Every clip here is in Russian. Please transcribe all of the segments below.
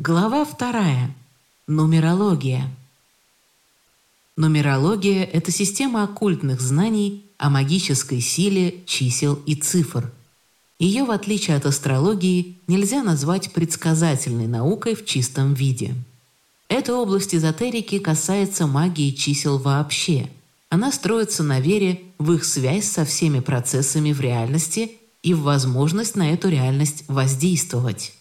Глава вторая. Нумерология. Нумерология – это система оккультных знаний о магической силе чисел и цифр. Ее, в отличие от астрологии, нельзя назвать предсказательной наукой в чистом виде. Эта область эзотерики касается магии чисел вообще. Она строится на вере в их связь со всеми процессами в реальности и в возможность на эту реальность воздействовать.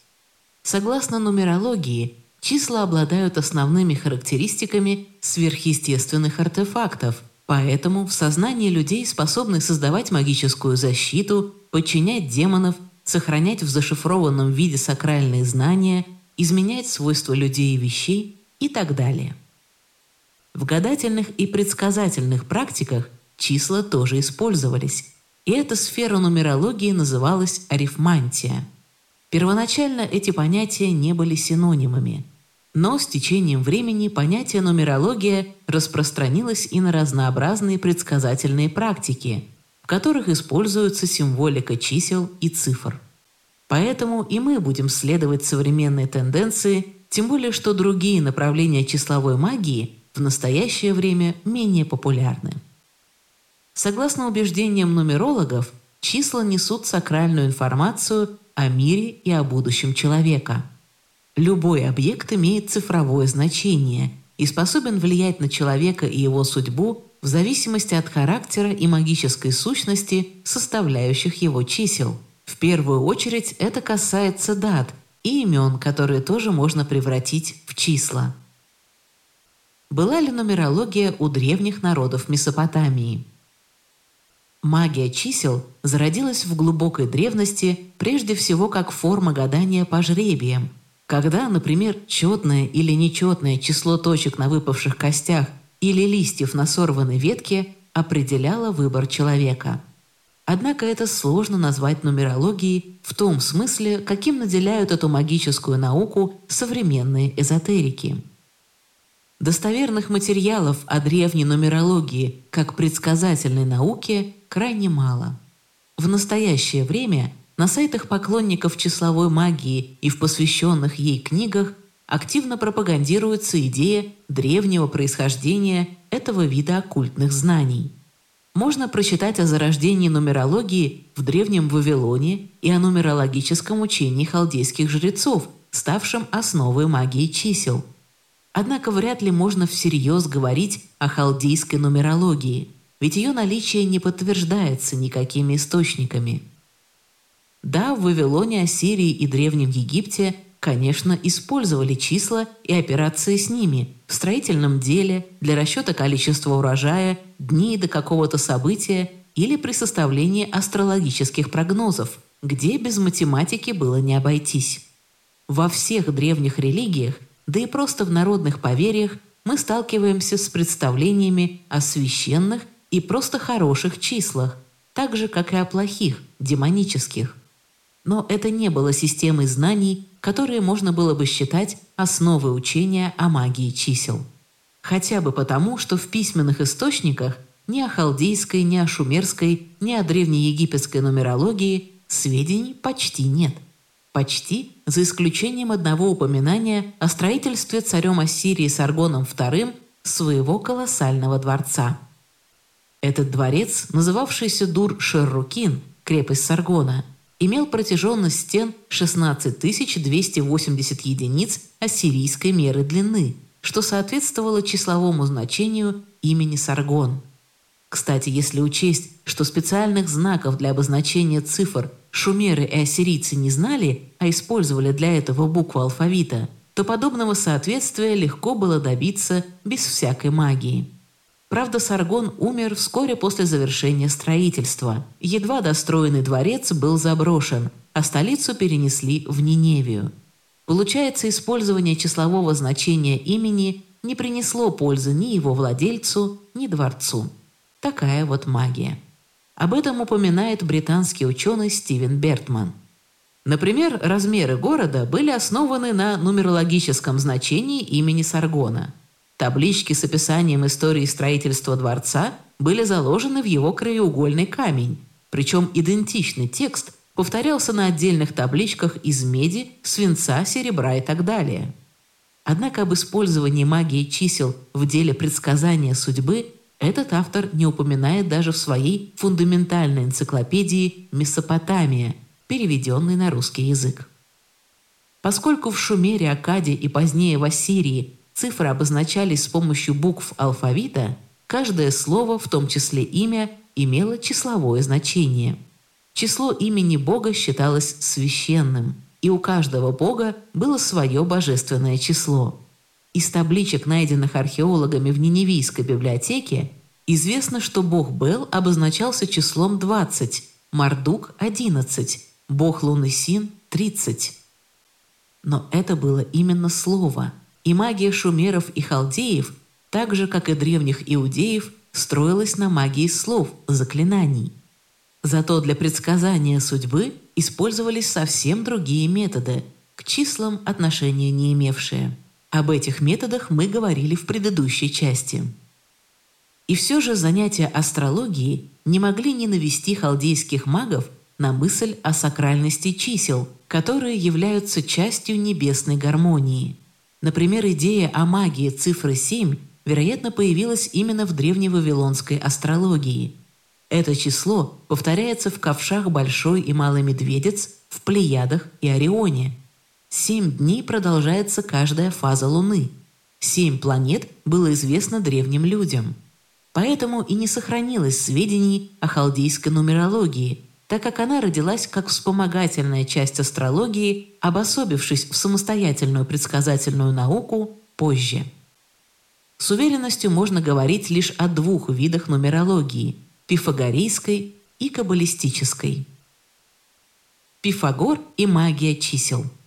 Согласно нумерологии, числа обладают основными характеристиками сверхъестественных артефактов, поэтому в сознании людей способны создавать магическую защиту, подчинять демонов, сохранять в зашифрованном виде сакральные знания, изменять свойства людей и вещей и так далее. В гадательных и предсказательных практиках числа тоже использовались, и эта сфера нумерологии называлась арифмантия – Первоначально эти понятия не были синонимами, но с течением времени понятие нумерология распространилось и на разнообразные предсказательные практики, в которых используется символика чисел и цифр. Поэтому и мы будем следовать современной тенденции, тем более что другие направления числовой магии в настоящее время менее популярны. Согласно убеждениям нумерологов, числа несут сакральную информацию о мире и о будущем человека. Любой объект имеет цифровое значение и способен влиять на человека и его судьбу в зависимости от характера и магической сущности составляющих его чисел. В первую очередь это касается дат и имен, которые тоже можно превратить в числа. Была ли нумерология у древних народов Месопотамии? Магия чисел зародилась в глубокой древности прежде всего как форма гадания по жребиям, когда, например, четное или нечетное число точек на выпавших костях или листьев на сорванной ветке определяло выбор человека. Однако это сложно назвать нумерологией в том смысле, каким наделяют эту магическую науку современные эзотерики. Достоверных материалов о древней нумерологии как предсказательной науке крайне мало. В настоящее время на сайтах поклонников числовой магии и в посвященных ей книгах активно пропагандируется идея древнего происхождения этого вида оккультных знаний. Можно прочитать о зарождении нумерологии в Древнем Вавилоне и о нумерологическом учении халдейских жрецов, ставшем основой магии чисел. Однако вряд ли можно всерьез говорить о халдейской нумерологии – ведь ее наличие не подтверждается никакими источниками. Да, в Вавилоне, Ассирии и Древнем Египте, конечно, использовали числа и операции с ними в строительном деле, для расчета количества урожая, дней до какого-то события или при составлении астрологических прогнозов, где без математики было не обойтись. Во всех древних религиях, да и просто в народных поверьях мы сталкиваемся с представлениями о священных и просто хороших числах, так же, как и о плохих, демонических. Но это не было системой знаний, которые можно было бы считать основой учения о магии чисел. Хотя бы потому, что в письменных источниках ни о халдейской, ни о шумерской, ни о древнеегипетской нумерологии сведений почти нет. Почти, за исключением одного упоминания о строительстве царем Ассирии Саргоном II своего колоссального дворца – этот дворец, называвшийся Дур-Шеррукин, крепость Саргона, имел протяженность стен 16 280 единиц ассирийской меры длины, что соответствовало числовому значению имени Саргон. Кстати, если учесть, что специальных знаков для обозначения цифр шумеры и ассирийцы не знали, а использовали для этого букву алфавита, то подобного соответствия легко было добиться без всякой магии. Правда, Саргон умер вскоре после завершения строительства. Едва достроенный дворец был заброшен, а столицу перенесли в Ниневию. Получается, использование числового значения имени не принесло пользы ни его владельцу, ни дворцу. Такая вот магия. Об этом упоминает британский ученый Стивен Бертман. Например, размеры города были основаны на нумерологическом значении имени Саргона – Таблички с описанием истории строительства дворца были заложены в его краеугольный камень, причем идентичный текст повторялся на отдельных табличках из меди, свинца, серебра и так далее. Однако об использовании магии чисел в деле предсказания судьбы этот автор не упоминает даже в своей фундаментальной энциклопедии «Месопотамия», переведенной на русский язык. Поскольку в Шумере, Акаде и позднее в Ассирии цифры обозначались с помощью букв алфавита, каждое слово, в том числе имя, имело числовое значение. Число имени Бога считалось священным, и у каждого Бога было свое божественное число. Из табличек, найденных археологами в Ниневийской библиотеке, известно, что бог Бел обозначался числом 20, Мардук – 11, бог Луны Син – 30. Но это было именно слово, и магия шумеров и халдеев, так же, как и древних иудеев, строилась на магии слов, заклинаний. Зато для предсказания судьбы использовались совсем другие методы, к числам отношения не имевшие. Об этих методах мы говорили в предыдущей части. И все же занятия астрологией не могли не навести халдейских магов на мысль о сакральности чисел, которые являются частью небесной гармонии. Например, идея о магии цифры 7, вероятно, появилась именно в древневавилонской астрологии. Это число повторяется в ковшах Большой и Малый Медведец, в Плеядах и Орионе – Семь дней продолжается каждая фаза Луны. Семь планет было известно древним людям. Поэтому и не сохранилось сведений о халдейской нумерологии, так как она родилась как вспомогательная часть астрологии, обособившись в самостоятельную предсказательную науку позже. С уверенностью можно говорить лишь о двух видах нумерологии – пифагорейской и каббалистической. Пифагор и магия чисел –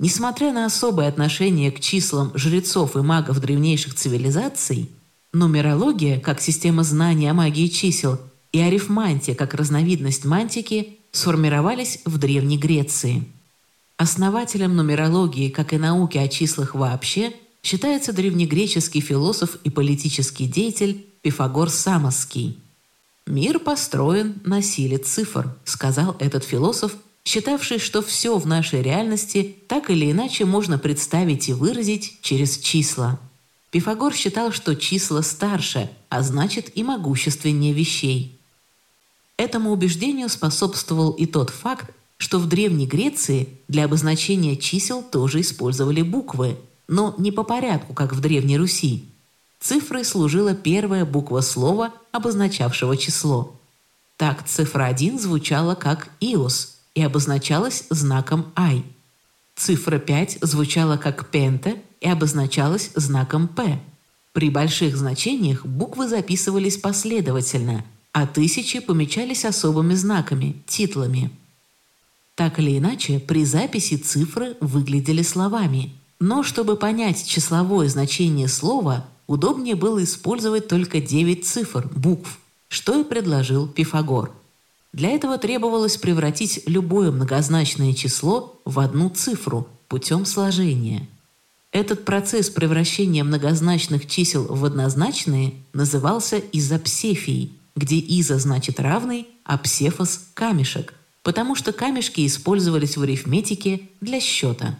Несмотря на особое отношение к числам жрецов и магов древнейших цивилизаций, нумерология, как система знания о магии чисел, и арифмантия, как разновидность мантики, сформировались в Древней Греции. Основателем нумерологии, как и науки о числах вообще, считается древнегреческий философ и политический деятель Пифагор Самосский. «Мир построен на силе цифр», — сказал этот философ считавший, что все в нашей реальности так или иначе можно представить и выразить через числа. Пифагор считал, что числа старше, а значит и могущественнее вещей. Этому убеждению способствовал и тот факт, что в Древней Греции для обозначения чисел тоже использовали буквы, но не по порядку, как в Древней Руси. Цифрой служила первая буква слова, обозначавшего число. Так цифра 1 звучала как «иос», и обозначалась знаком «I». Цифра 5 звучала как «пента» и обозначалась знаком «P». При больших значениях буквы записывались последовательно, а тысячи помечались особыми знаками, титлами. Так или иначе, при записи цифры выглядели словами. Но чтобы понять числовое значение слова, удобнее было использовать только 9 цифр, букв, что и предложил Пифагор – для этого требовалось превратить любое многозначное число в одну цифру путем сложения. Этот процесс превращения многозначных чисел в однозначные назывался изопсефией, где изо значит равный, а псефос – камешек, потому что камешки использовались в арифметике для счета.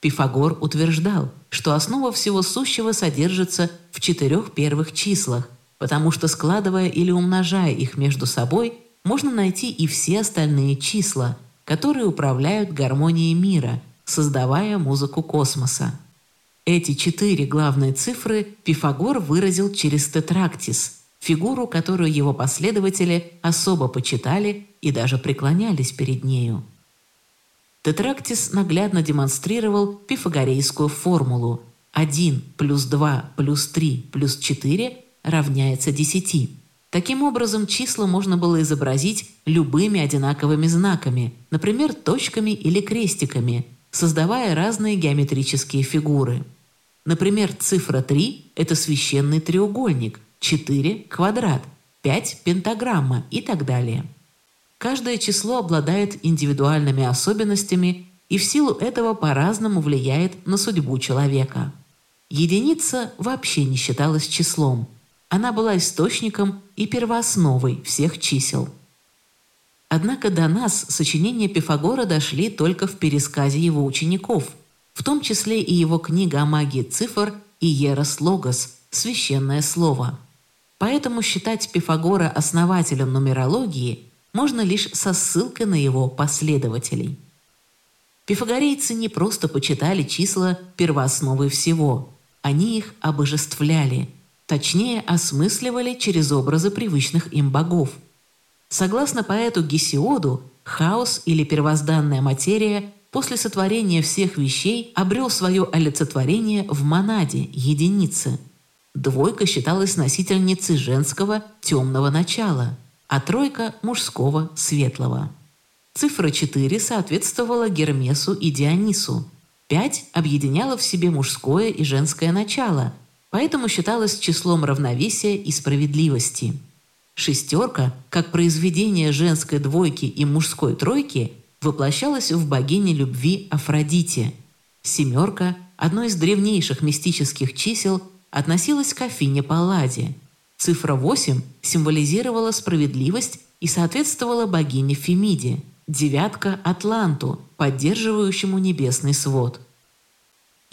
Пифагор утверждал, что основа всего сущего содержится в четырех первых числах, потому что складывая или умножая их между собой – можно найти и все остальные числа, которые управляют гармонией мира, создавая музыку космоса. Эти четыре главные цифры Пифагор выразил через тетрактис, фигуру, которую его последователи особо почитали и даже преклонялись перед нею. Тетрактис наглядно демонстрировал пифагорейскую формулу 1 плюс 2 плюс 3 плюс 4 равняется 10. Таким образом, числа можно было изобразить любыми одинаковыми знаками, например, точками или крестиками, создавая разные геометрические фигуры. Например, цифра 3 – это священный треугольник, 4 – квадрат, 5 – пентаграмма и так далее. Каждое число обладает индивидуальными особенностями и в силу этого по-разному влияет на судьбу человека. Единица вообще не считалась числом – она была источником и первоосновой всех чисел. Однако до нас сочинения Пифагора дошли только в пересказе его учеников, в том числе и его книга о магии цифр и Ерос Логос – священное слово. Поэтому считать Пифагора основателем нумерологии можно лишь со ссылкой на его последователей. Пифагорейцы не просто почитали числа первоосновой всего, они их обожествляли, точнее осмысливали через образы привычных им богов. Согласно поэту Гесиоду, хаос или первозданная материя после сотворения всех вещей обрел свое олицетворение в монаде, единице. Двойка считалась носительницей женского темного начала, а тройка – мужского светлого. Цифра 4 соответствовала Гермесу и Дионису. 5 объединяла в себе мужское и женское начало, поэтому считалась числом равновесия и справедливости. Шестерка, как произведение женской двойки и мужской тройки, воплощалась в богине любви Афродите. Семерка, одно из древнейших мистических чисел, относилась к Афине Палладе. Цифра 8 символизировала справедливость и соответствовала богине Фемиде – девятка – Атланту, поддерживающему небесный свод.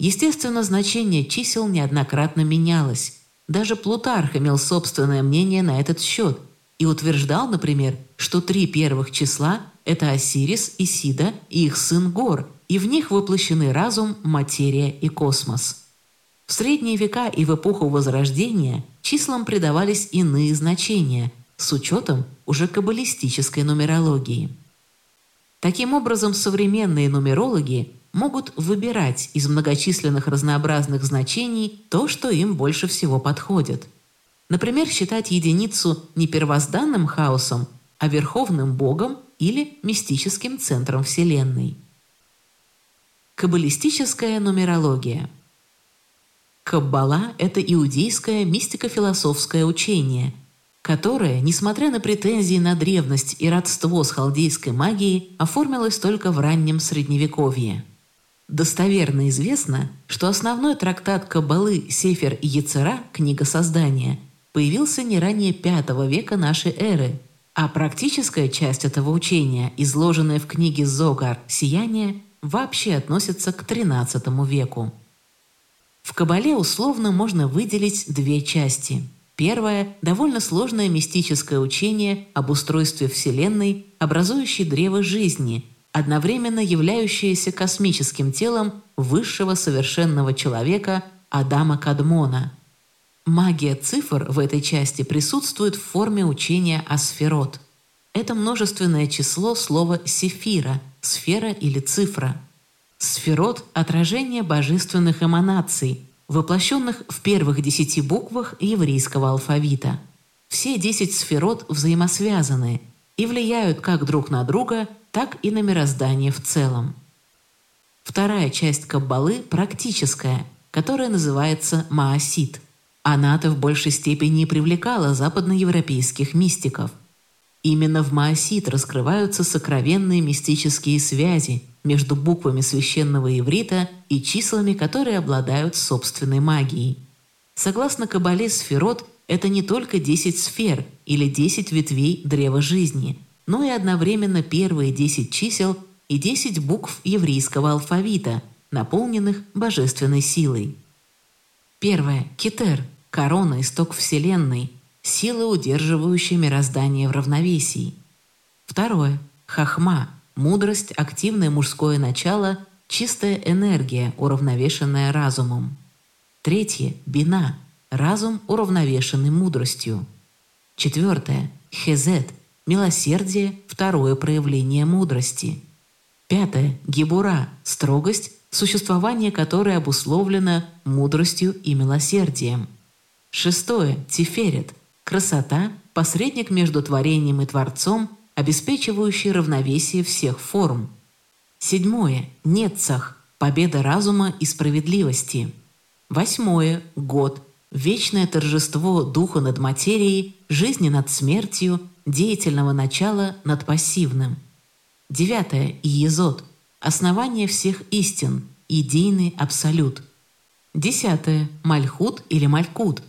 Естественно, значение чисел неоднократно менялось. Даже Плутарх имел собственное мнение на этот счет и утверждал, например, что три первых числа – это Осирис, Исида и их сын Гор, и в них воплощены разум, материя и космос. В средние века и в эпоху Возрождения числам придавались иные значения с учетом уже каббалистической нумерологии. Таким образом, современные нумерологи могут выбирать из многочисленных разнообразных значений то, что им больше всего подходит. Например, считать единицу не первозданным хаосом, а верховным богом или мистическим центром Вселенной. Каббалистическая нумерология Каббала – это иудейское мистико-философское учение – которое, несмотря на претензии на древность и родство с халдейской магией, оформилось только в раннем Средневековье. Достоверно известно, что основной трактат Каббалы Сефер и Яцера «Книга создания» появился не ранее V века нашей эры, а практическая часть этого учения, изложенная в книге Зогар «Сияние», вообще относится к XIII веку. В Кабале условно можно выделить две части – Первое – довольно сложное мистическое учение об устройстве Вселенной, образующей древо жизни, одновременно являющееся космическим телом высшего совершенного человека Адама Кадмона. Магия цифр в этой части присутствует в форме учения о сферот. Это множественное число слова «сефира» – сфера или цифра. Сферот – отражение божественных эманаций – воплощенных в первых десяти буквах еврейского алфавита. Все десять сферот взаимосвязаны и влияют как друг на друга, так и на мироздание в целом. Вторая часть Каббалы практическая, которая называется Маасит. Она-то в большей степени привлекала западноевропейских мистиков. Именно в Маасит раскрываются сокровенные мистические связи – между буквами священного иврита и числами, которые обладают собственной магией. Согласно Кабале сферот, это не только 10 сфер или 10 ветвей древа жизни, но и одновременно первые 10 чисел и 10 букв еврейского алфавита, наполненных божественной силой. Первое – Кетер, корона, исток Вселенной, сила, удерживающая мироздание в равновесии. Второе – Хахма, Мудрость – активное мужское начало, чистая энергия, уравновешенная разумом. Третье – бина – разум, уравновешенный мудростью. Четвертое – хезет – милосердие, второе проявление мудрости. Пятое – гибура – строгость, существование которой обусловлено мудростью и милосердием. Шестое – тиферет – красота, посредник между творением и Творцом – обеспечивающий равновесие всех форм. Седьмое. Нетцах. Победа разума и справедливости. Восьмое. Год. Вечное торжество духа над материей, жизни над смертью, деятельного начала над пассивным. Девятое. Иезот. Основание всех истин. Идейный абсолют. Десятое. Мальхут или Малькут.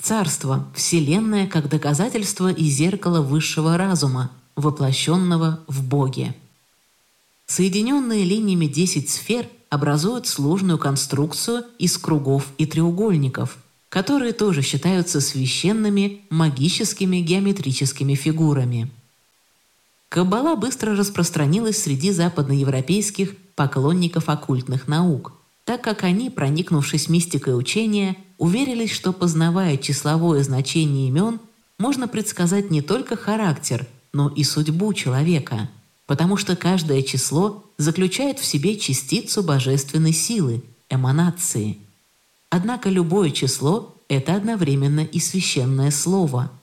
Царство, Вселенная как доказательство и зеркало высшего разума – воплощенного в Боге. Соединенные линиями 10 сфер образуют сложную конструкцию из кругов и треугольников, которые тоже считаются священными магическими геометрическими фигурами. Каббала быстро распространилась среди западноевропейских поклонников оккультных наук, так как они, проникнувшись мистикой учения, уверились, что познавая числовое значение имен, можно предсказать не только характер, но и судьбу человека, потому что каждое число заключает в себе частицу божественной силы, эманации. Однако любое число – это одновременно и священное слово –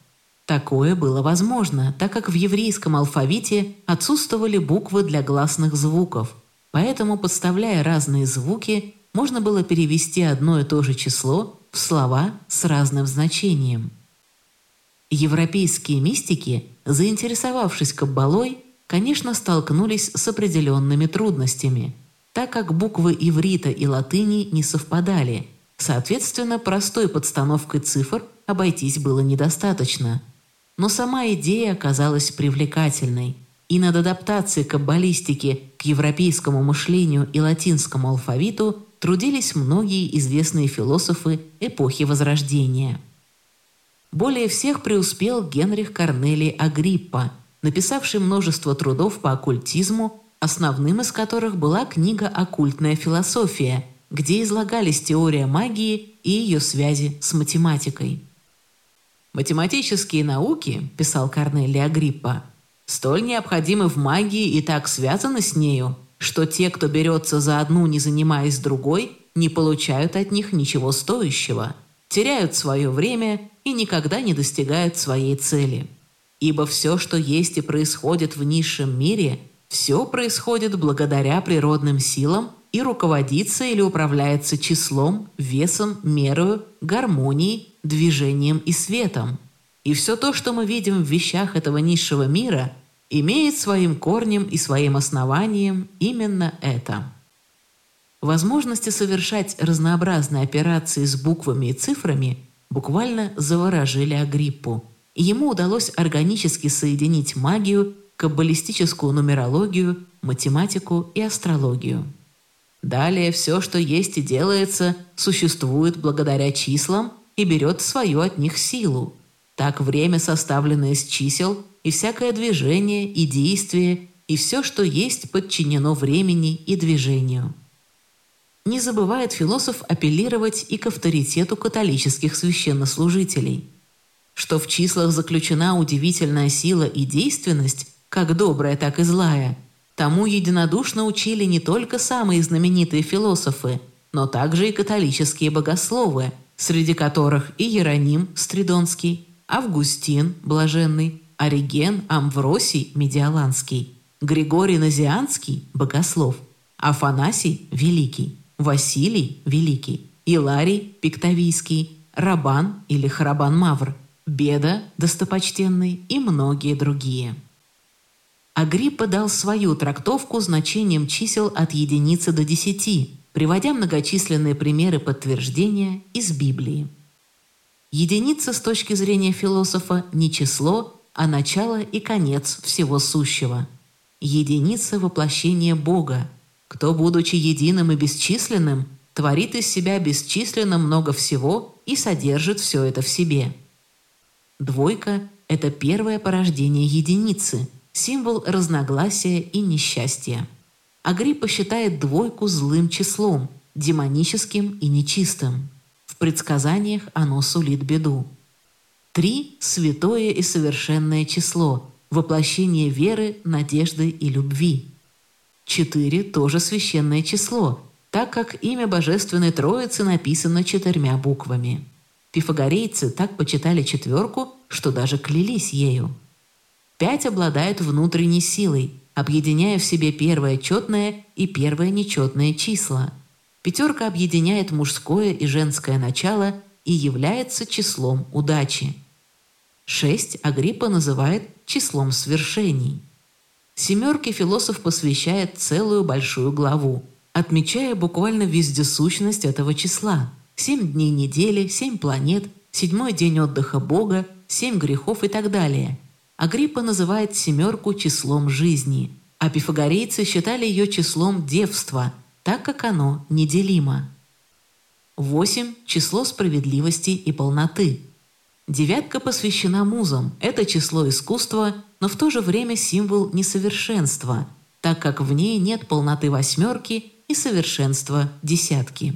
Такое было возможно, так как в еврейском алфавите отсутствовали буквы для гласных звуков, поэтому, подставляя разные звуки, можно было перевести одно и то же число в слова с разным значением. Европейские мистики, заинтересовавшись каббалой, конечно, столкнулись с определенными трудностями, так как буквы иврита и латыни не совпадали, соответственно, простой подстановкой цифр обойтись было недостаточно – но сама идея оказалась привлекательной, и над адаптацией каббалистики к европейскому мышлению и латинскому алфавиту трудились многие известные философы эпохи Возрождения. Более всех преуспел Генрих Корнелий Агриппа, написавший множество трудов по оккультизму, основным из которых была книга «Оккультная философия», где излагались теория магии и ее связи с математикой. «Математические науки, — писал Корнелий Агриппа, — столь необходимы в магии и так связаны с нею, что те, кто берется за одну, не занимаясь другой, не получают от них ничего стоящего, теряют свое время и никогда не достигают своей цели. Ибо все, что есть и происходит в низшем мире, все происходит благодаря природным силам и руководится или управляется числом, весом, мерою, гармонией движением и светом. И все то, что мы видим в вещах этого низшего мира, имеет своим корнем и своим основанием именно это. Возможности совершать разнообразные операции с буквами и цифрами буквально заворожили Агриппу, и ему удалось органически соединить магию, каббалистическую нумерологию, математику и астрологию. Далее все, что есть и делается, существует благодаря числам – и берет свою от них силу. Так время, составленное из чисел, и всякое движение, и действие, и все, что есть, подчинено времени и движению. Не забывает философ апеллировать и к авторитету католических священнослужителей, что в числах заключена удивительная сила и действенность, как добрая, так и злая. Тому единодушно учили не только самые знаменитые философы, но также и католические богословы – среди которых и Иероним Стридонский, Августин Блаженный, Ориген Амвросий Медиаланский, Григорий Назианский Богослов, Афанасий Великий, Василий Великий, Иларий Пиктовийский, Рабан или Харабан Мавр, Беда Достопочтенный и многие другие. Агриппа дал свою трактовку значением чисел от единицы до десяти – приводя многочисленные примеры подтверждения из Библии. Единица с точки зрения философа не число, а начало и конец всего сущего. Единица воплощения Бога. Кто, будучи единым и бесчисленным, творит из себя бесчисленно много всего и содержит все это в себе. Двойка – это первое порождение единицы, символ разногласия и несчастья. Агриппа считает двойку злым числом, демоническим и нечистым. В предсказаниях оно сулит беду. Три – святое и совершенное число, воплощение веры, надежды и любви. Четыре – тоже священное число, так как имя Божественной Троицы написано четырьмя буквами. Пифагорейцы так почитали четверку, что даже клялись ею. Пять обладают внутренней силой – объединяя в себе первое четное и первое нечетное числа. Пятерка объединяет мужское и женское начало и является числом удачи. Шесть Агриппа называет числом свершений. Семерке философ посвящает целую большую главу, отмечая буквально вездесущность этого числа. Семь дней недели, семь планет, седьмой день отдыха Бога, семь грехов и так далее – Агриппа называет семерку числом жизни, а пифагорейцы считали ее числом девства, так как оно неделимо. Восемь – число справедливости и полноты. Девятка посвящена музам, это число искусства, но в то же время символ несовершенства, так как в ней нет полноты восьмерки и совершенства десятки.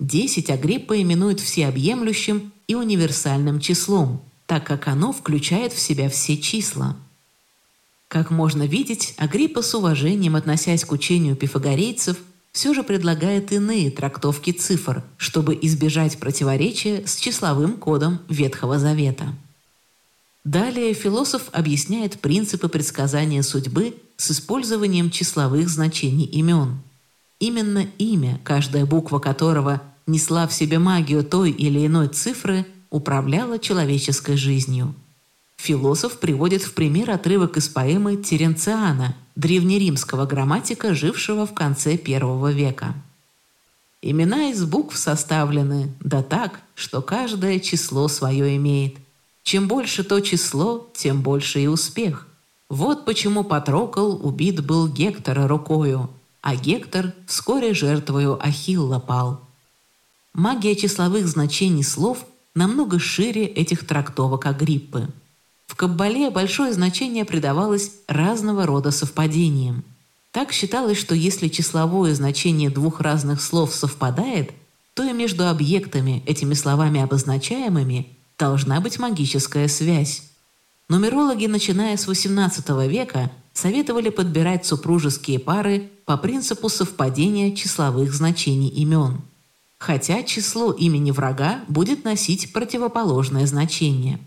Десять Агриппа именует всеобъемлющим и универсальным числом, так как оно включает в себя все числа. Как можно видеть, Агриппа с уважением, относясь к учению пифагорейцев, все же предлагает иные трактовки цифр, чтобы избежать противоречия с числовым кодом Ветхого Завета. Далее философ объясняет принципы предсказания судьбы с использованием числовых значений имен. Именно имя, каждая буква которого несла в себе магию той или иной цифры, управляла человеческой жизнью. Философ приводит в пример отрывок из поэмы Теренциана, древнеримского грамматика, жившего в конце первого века. Имена из букв составлены, да так, что каждое число свое имеет. Чем больше то число, тем больше и успех. Вот почему Патрокол убит был Гектора рукою, а Гектор вскоре жертвою Ахилла пал. Магия числовых значений слов намного шире этих трактовок Агриппы. В Каббале большое значение придавалось разного рода совпадениям. Так считалось, что если числовое значение двух разных слов совпадает, то и между объектами, этими словами обозначаемыми, должна быть магическая связь. Нумерологи, начиная с XVIII века, советовали подбирать супружеские пары по принципу совпадения числовых значений имен. Хотя число имени врага будет носить противоположное значение.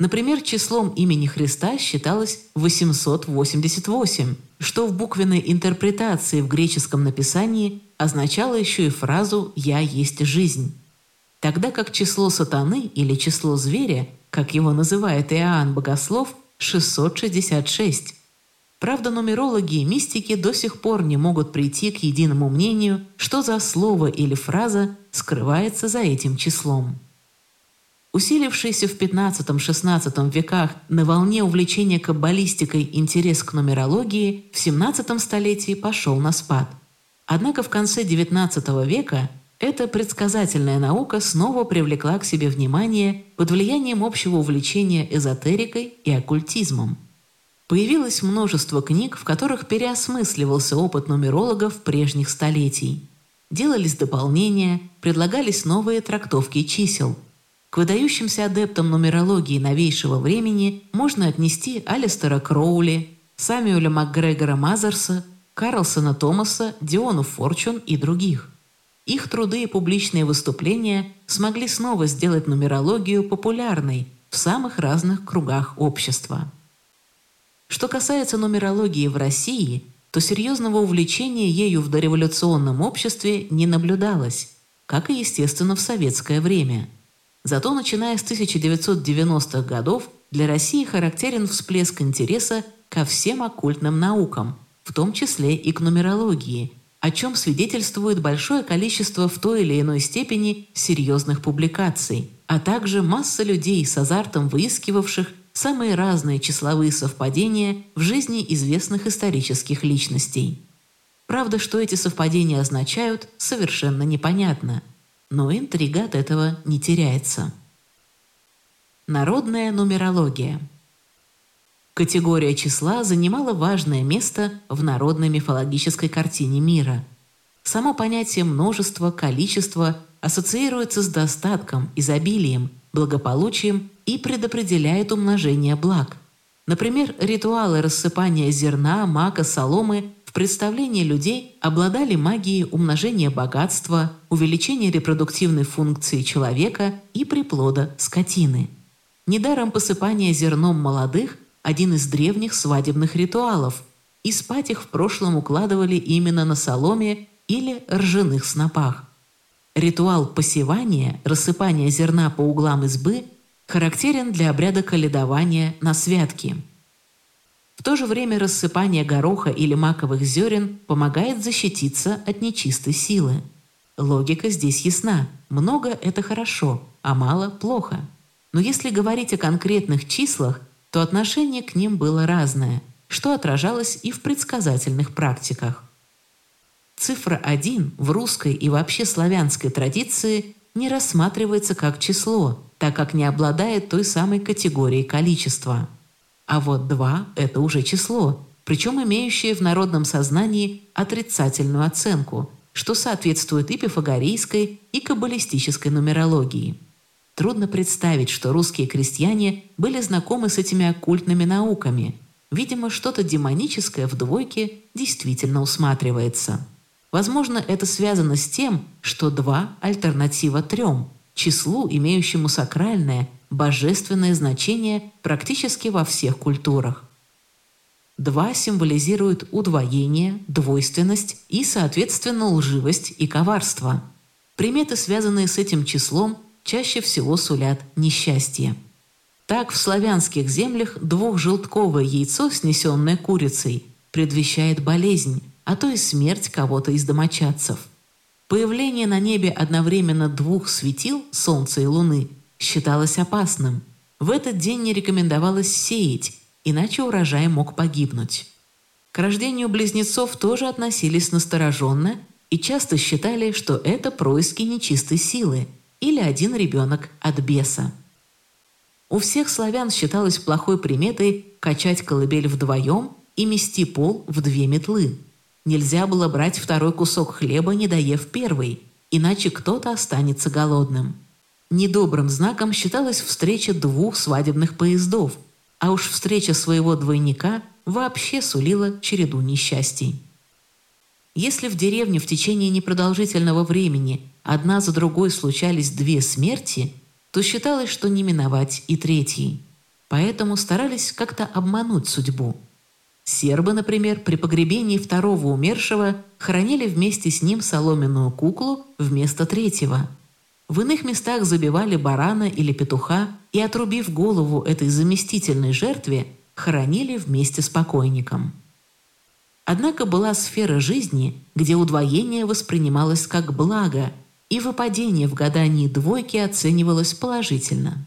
Например, числом имени Христа считалось 888, что в буквенной интерпретации в греческом написании означало еще и фразу «Я есть жизнь» тогда как число сатаны или число зверя, как его называет Иоанн Богослов, 666. Правда, нумерологи и мистики до сих пор не могут прийти к единому мнению, что за слово или фраза скрывается за этим числом. Усилившийся в XV-XVI веках на волне увлечения каббалистикой интерес к нумерологии в XVII столетии пошел на спад. Однако в конце XIX века эта предсказательная наука снова привлекла к себе внимание под влиянием общего увлечения эзотерикой и оккультизмом. Появилось множество книг, в которых переосмысливался опыт нумерологов прежних столетий. Делались дополнения, предлагались новые трактовки чисел. К выдающимся адептам нумерологии новейшего времени можно отнести Алистера Кроули, Самюэля МакГрегора Мазерса, Карлсона Томаса, Диону Форчун и других. Их труды и публичные выступления смогли снова сделать нумерологию популярной в самых разных кругах общества. Что касается нумерологии в России, то серьезного увлечения ею в дореволюционном обществе не наблюдалось, как и, естественно, в советское время. Зато, начиная с 1990-х годов, для России характерен всплеск интереса ко всем оккультным наукам, в том числе и к нумерологии – о чем свидетельствует большое количество в той или иной степени серьезных публикаций, а также масса людей с азартом выискивавших самые разные числовые совпадения в жизни известных исторических личностей. Правда, что эти совпадения означают, совершенно непонятно, но интрига от этого не теряется. Народная нумерология – Категория числа занимала важное место в народной мифологической картине мира. Само понятие множества, количества ассоциируется с достатком, изобилием, благополучием и предопределяет умножение благ. Например, ритуалы рассыпания зерна, мака, соломы в представлении людей обладали магией умножения богатства, увеличения репродуктивной функции человека и приплода скотины. Недаром посыпание зерном молодых один из древних свадебных ритуалов, и спать их в прошлом укладывали именно на соломе или ржаных снопах. Ритуал посевания, рассыпания зерна по углам избы характерен для обряда каледования на святки. В то же время рассыпание гороха или маковых зерен помогает защититься от нечистой силы. Логика здесь ясна. Много – это хорошо, а мало – плохо. Но если говорить о конкретных числах, то отношение к ним было разное, что отражалось и в предсказательных практиках. Цифра 1 в русской и вообще славянской традиции не рассматривается как число, так как не обладает той самой категорией количества. А вот 2 – это уже число, причем имеющее в народном сознании отрицательную оценку, что соответствует и пифагорейской, и каббалистической нумерологии. Трудно представить, что русские крестьяне были знакомы с этими оккультными науками. Видимо, что-то демоническое в двойке действительно усматривается. Возможно, это связано с тем, что два – альтернатива трем, числу, имеющему сакральное, божественное значение практически во всех культурах. Два символизирует удвоение, двойственность и, соответственно, лживость и коварство. Приметы, связанные с этим числом, чаще всего сулят несчастье. Так в славянских землях двухжелтковое яйцо, снесенное курицей, предвещает болезнь, а то и смерть кого-то из домочадцев. Появление на небе одновременно двух светил, Солнца и Луны, считалось опасным. В этот день не рекомендовалось сеять, иначе урожай мог погибнуть. К рождению близнецов тоже относились настороженно и часто считали, что это происки нечистой силы или один ребенок от беса. У всех славян считалось плохой приметой качать колыбель вдвоем и мести пол в две метлы – Нельзя было брать второй кусок хлеба, не доев первый, иначе кто-то останется голодным. Недобрым знаком считалась встреча двух свадебных поездов, а уж встреча своего двойника вообще сулила череду несчастий. Если в деревне в течение непродолжительного времени одна за другой случались две смерти, то считалось, что не миновать и третьей. Поэтому старались как-то обмануть судьбу – Сербы, например, при погребении второго умершего хоронили вместе с ним соломенную куклу вместо третьего. В иных местах забивали барана или петуха и, отрубив голову этой заместительной жертве, хоронили вместе с покойником. Однако была сфера жизни, где удвоение воспринималось как благо, и выпадение в гадании двойки оценивалось положительно.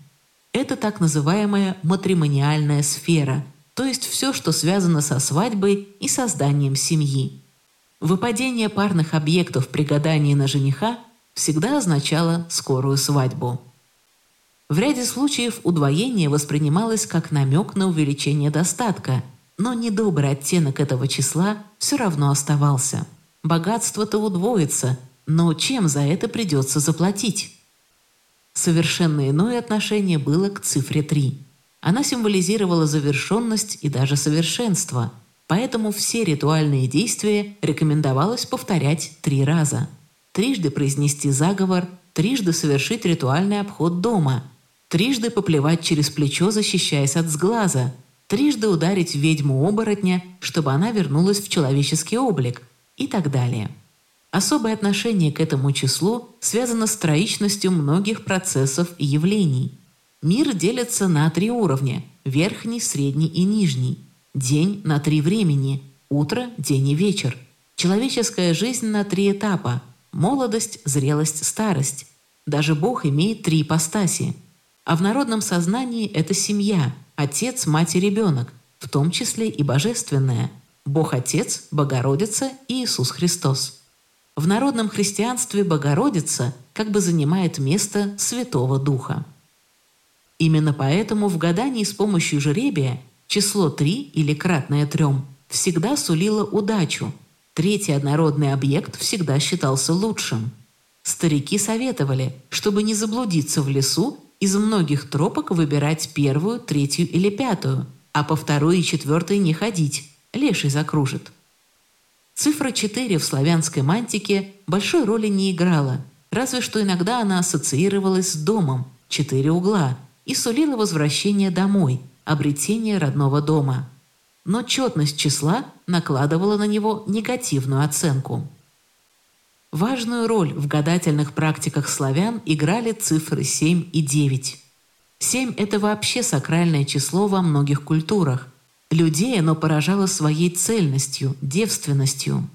Это так называемая матримониальная сфера – то есть все, что связано со свадьбой и созданием семьи. Выпадение парных объектов при гадании на жениха всегда означало скорую свадьбу. В ряде случаев удвоение воспринималось как намек на увеличение достатка, но недобрый оттенок этого числа все равно оставался. Богатство-то удвоится, но чем за это придется заплатить? Совершенно иное отношение было к цифре 3. Она символизировала завершенность и даже совершенство, поэтому все ритуальные действия рекомендовалось повторять три раза. Трижды произнести заговор, трижды совершить ритуальный обход дома, трижды поплевать через плечо, защищаясь от сглаза, трижды ударить ведьму-оборотня, чтобы она вернулась в человеческий облик и так далее. Особое отношение к этому числу связано с троичностью многих процессов и явлений – Мир делится на три уровня – верхний, средний и нижний. День на три времени – утро, день и вечер. Человеческая жизнь на три этапа – молодость, зрелость, старость. Даже Бог имеет три ипостаси. А в народном сознании это семья – отец, мать и ребенок, в том числе и божественная – Бог-Отец, Богородица и Иисус Христос. В народном христианстве Богородица как бы занимает место Святого Духа. Именно поэтому в гадании с помощью жеребия число 3 или кратное трем всегда сулило удачу. Третий однородный объект всегда считался лучшим. Старики советовали, чтобы не заблудиться в лесу, из многих тропок выбирать первую, третью или пятую, а по второй и четвертой не ходить, леший закружит. Цифра 4 в славянской мантике большой роли не играла, разве что иногда она ассоциировалась с домом, четыре угла – и сулила возвращение домой, обретение родного дома. Но четность числа накладывала на него негативную оценку. Важную роль в гадательных практиках славян играли цифры 7 и 9. 7 – это вообще сакральное число во многих культурах. Людей оно поражало своей цельностью, девственностью.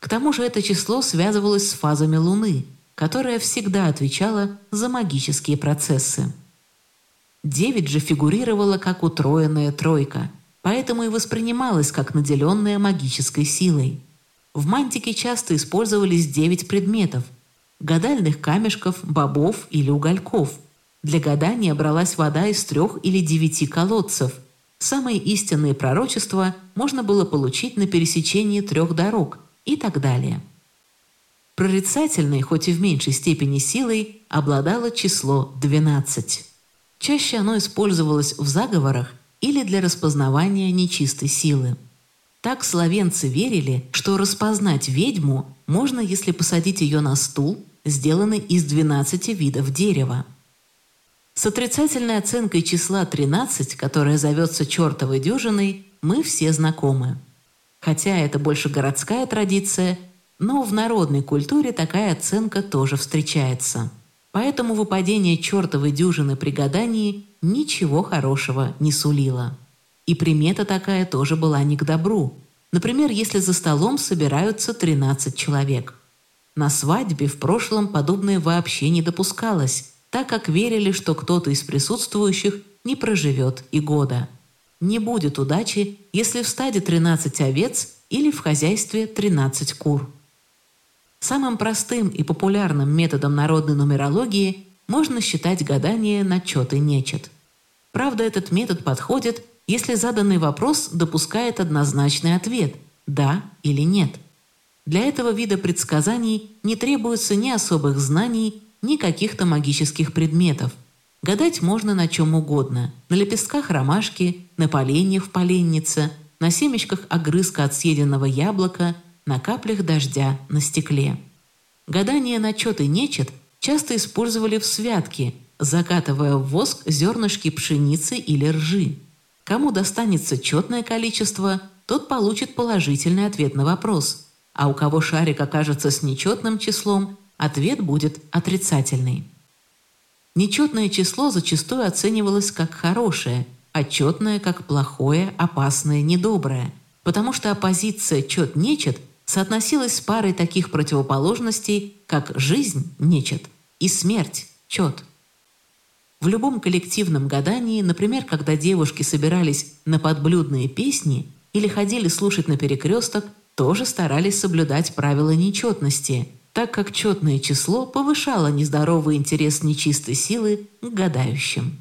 К тому же это число связывалось с фазами Луны, которая всегда отвечала за магические процессы. Девять же фигурировала как утроенная тройка, поэтому и воспринималась как наделенная магической силой. В мантике часто использовались девять предметов – гадальных камешков, бобов или угольков. Для гадания бралась вода из трех или девяти колодцев. Самые истинные пророчества можно было получить на пересечении трех дорог и так далее. Прорицательной, хоть и в меньшей степени силой, обладало число 12. Чаще оно использовалось в заговорах или для распознавания нечистой силы. Так словенцы верили, что распознать ведьму можно, если посадить ее на стул, сделанный из 12 видов дерева. С отрицательной оценкой числа 13, которая зовется чертовой дюжиной, мы все знакомы. Хотя это больше городская традиция, но в народной культуре такая оценка тоже встречается. Поэтому выпадение чертовой дюжины при гадании ничего хорошего не сулило. И примета такая тоже была не к добру. Например, если за столом собираются 13 человек. На свадьбе в прошлом подобное вообще не допускалось, так как верили, что кто-то из присутствующих не проживет и года. Не будет удачи, если в стаде 13 овец или в хозяйстве 13 кур. Самым простым и популярным методом народной нумерологии можно считать гадание на чет и нечет. Правда, этот метод подходит если заданный вопрос допускает однозначный ответ «да» или «нет». Для этого вида предсказаний не требуется ни особых знаний, ни каких-то магических предметов. Гадать можно на чем угодно – на лепестках ромашки, на поленье в поленнице, на семечках огрызка от съеденного яблока, на каплях дождя на стекле. Гадание на чет и нечет часто использовали в святке, закатывая в воск зернышки пшеницы или ржи. Кому достанется четное количество, тот получит положительный ответ на вопрос, а у кого шарик окажется с нечетным числом, ответ будет отрицательный. Нечетное число зачастую оценивалось как хорошее, а четное как плохое, опасное, недоброе, потому что оппозиция чет-нечет соотносилась с парой таких противоположностей, как жизнь – нечет и смерть – чет. В любом коллективном гадании, например, когда девушки собирались на подблюдные песни или ходили слушать на перекресток, тоже старались соблюдать правила нечетности, так как четное число повышало нездоровый интерес нечистой силы к гадающим.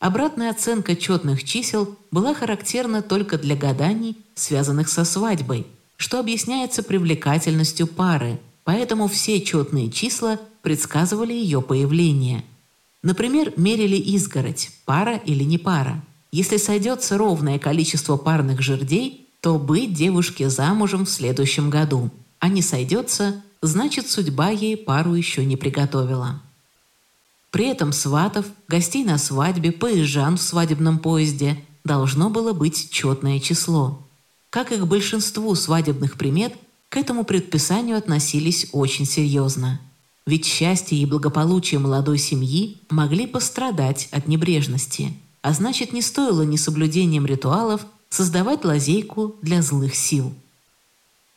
Обратная оценка четных чисел была характерна только для гаданий, связанных со свадьбой, что объясняется привлекательностью пары, поэтому все четные числа предсказывали ее появление – Например, мерили изгородь, пара или не пара. Если сойдется ровное количество парных жердей, то быть девушке замужем в следующем году. А не сойдется, значит судьба ей пару еще не приготовила. При этом сватов, гостей на свадьбе, поезжан в свадебном поезде должно было быть четное число. Как и к большинству свадебных примет, к этому предписанию относились очень серьезно ведь счастье и благополучие молодой семьи могли пострадать от небрежности, а значит не стоило несоблюдением ритуалов создавать лазейку для злых сил.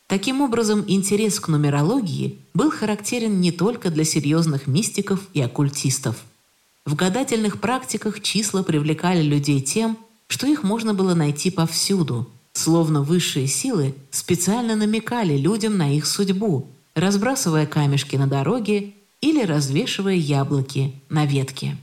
Таким образом, интерес к нумерологии был характерен не только для серьезных мистиков и оккультистов. В гадательных практиках числа привлекали людей тем, что их можно было найти повсюду, словно высшие силы специально намекали людям на их судьбу, разбрасывая камешки на дороге или развешивая яблоки на ветке.